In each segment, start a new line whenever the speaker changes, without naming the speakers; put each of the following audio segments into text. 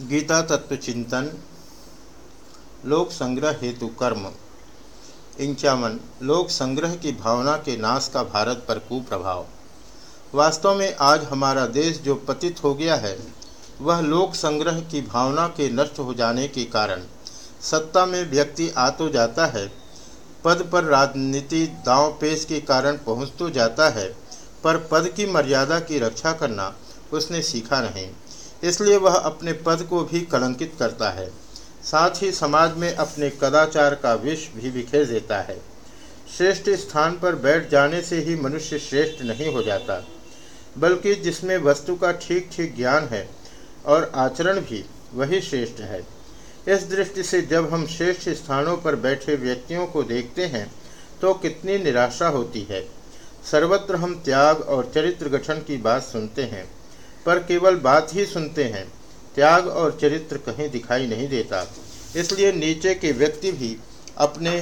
गीता तत्व चिंतन, लोक संग्रह हेतु कर्म। इंचावन, लोक संग्रह की भावना के नाश का भारत पर कुप्रभाव। वास्तव में आज हमारा देश जो पतित हो गया है, वह लोक संग्रह की भावना के नष्ट हो जाने के कारण सत्ता में व्यक्ति आ तो जाता है, पद पर राजनीति, दांव पेश के कारण पहुँच तो जाता है, पर पद की मर्यादा की रक्षा करना उसने सीखा नहीं। इसलिए वह अपने पद को भी कलंकित करता है। साथ ही समाज में अपने कदाचार का विष भी बिखेर देता है। श्रेष्ठ स्थान पर बैठ जाने से ही मनुष्य श्रेष्ठ नहीं हो जाता, बल्कि जिसमें वस्तु का ठीक ठीक ज्ञान है और आचरण भी, वही श्रेष्ठ है। इस दृष्टि से जब हम श्रेष्ठ स्थानों पर बैठे व्यक्तियों को देखते हैं तो कितनी निराशा होती है। सर्वत्र हम त्याग और चरित्र गठन की बात सुनते हैं। पर केवल बात ही सुनते हैं। त्याग और चरित्र कहीं दिखाई नहीं देता। इसलिए नीचे के व्यक्ति भी अपने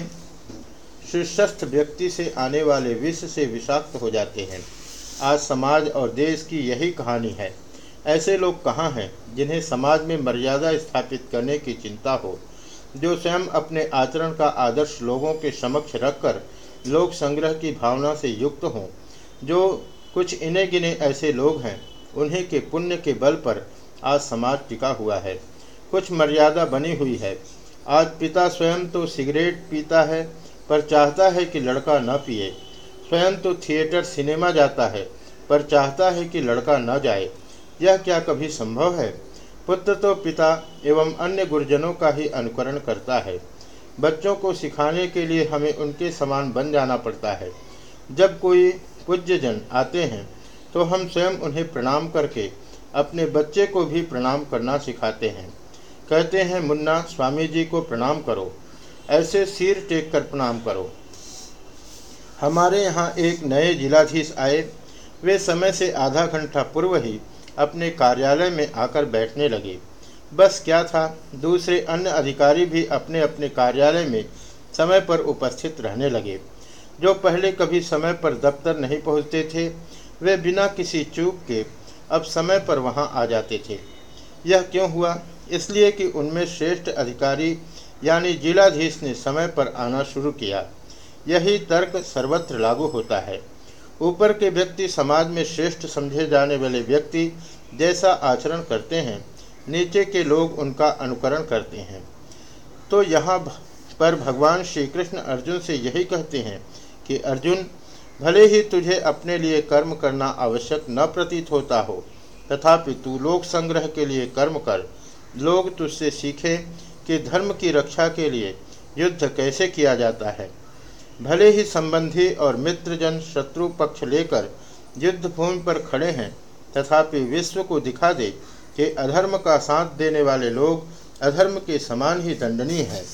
शीर्षस्थ व्यक्ति से आने वाले विष से विषाक्त हो जाते हैं। आज समाज और देश की यही कहानी है। ऐसे लोग कहाँ हैं जिन्हें समाज में मर्यादा स्थापित करने की चिंता हो, जो स्वयं अपने आचरण का आदर्श लोगों के समक्ष रखकर लोक संग्रह की भावना से युक्त हों, जो कुछ इन्हें गिने ऐसे लोग हैं उन्हीं के पुण्य के बल पर आज समाज टिका हुआ है। कुछ मर्यादा बनी हुई है। आज पिता स्वयं तो सिगरेट पीता है, पर चाहता है कि लड़का न पिए। स्वयं तो थिएटर, सिनेमा जाता है, पर चाहता है कि लड़का न जाए। यह क्या कभी संभव है? पुत्र तो पिता एवं अन्य गुरुजनों का ही अनुकरण करता है। बच्चों को सिखाने के लिए हमें उनके समान बन जाना पड़ता है। जब कोई पूज्यजन आते हैं तो हम स्वयं उन्हें प्रणाम करके अपने बच्चे को भी प्रणाम करना सिखाते हैं। कहते हैं, मुन्ना स्वामी जी को प्रणाम करो। ऐसे सिर टेक कर प्रणाम करो। हमारे यहाँ एक नए जिलाधीश आए। वे समय से आधा घंटा पूर्व ही अपने कार्यालय में आकर बैठने लगे। बस क्या था, दूसरे अन्य अधिकारी भी अपने अपने कार्यालय में समय पर उपस्थित रहने लगे, जो पहले कभी समय पर दफ्तर नहीं पहुँचते थे। वे बिना किसी चूक के अब समय पर वहाँ आ जाते थे। यह क्यों हुआ? इसलिए कि उनमें श्रेष्ठ अधिकारी यानी जिलाधीश ने समय पर आना शुरू किया। यही तर्क सर्वत्र लागू होता है। ऊपर के व्यक्ति समाज में श्रेष्ठ समझे जाने वाले व्यक्ति जैसा आचरण करते हैं, नीचे के लोग उनका अनुकरण करते हैं। तो यहाँ पर भगवान श्री कृष्ण अर्जुन से यही कहते हैं कि, अर्जुन भले ही तुझे अपने लिए कर्म करना आवश्यक न प्रतीत होता हो, तथापि तू लोक संग्रह के लिए कर्म कर। लोग तुझसे सीखे कि धर्म की रक्षा के लिए युद्ध कैसे किया जाता है। भले ही संबंधी और मित्रजन शत्रु पक्ष लेकर युद्ध भूमि पर खड़े हैं, तथापि विश्व को दिखा दे कि अधर्म का साथ देने वाले लोग अधर्म के समान ही दंडनीय है।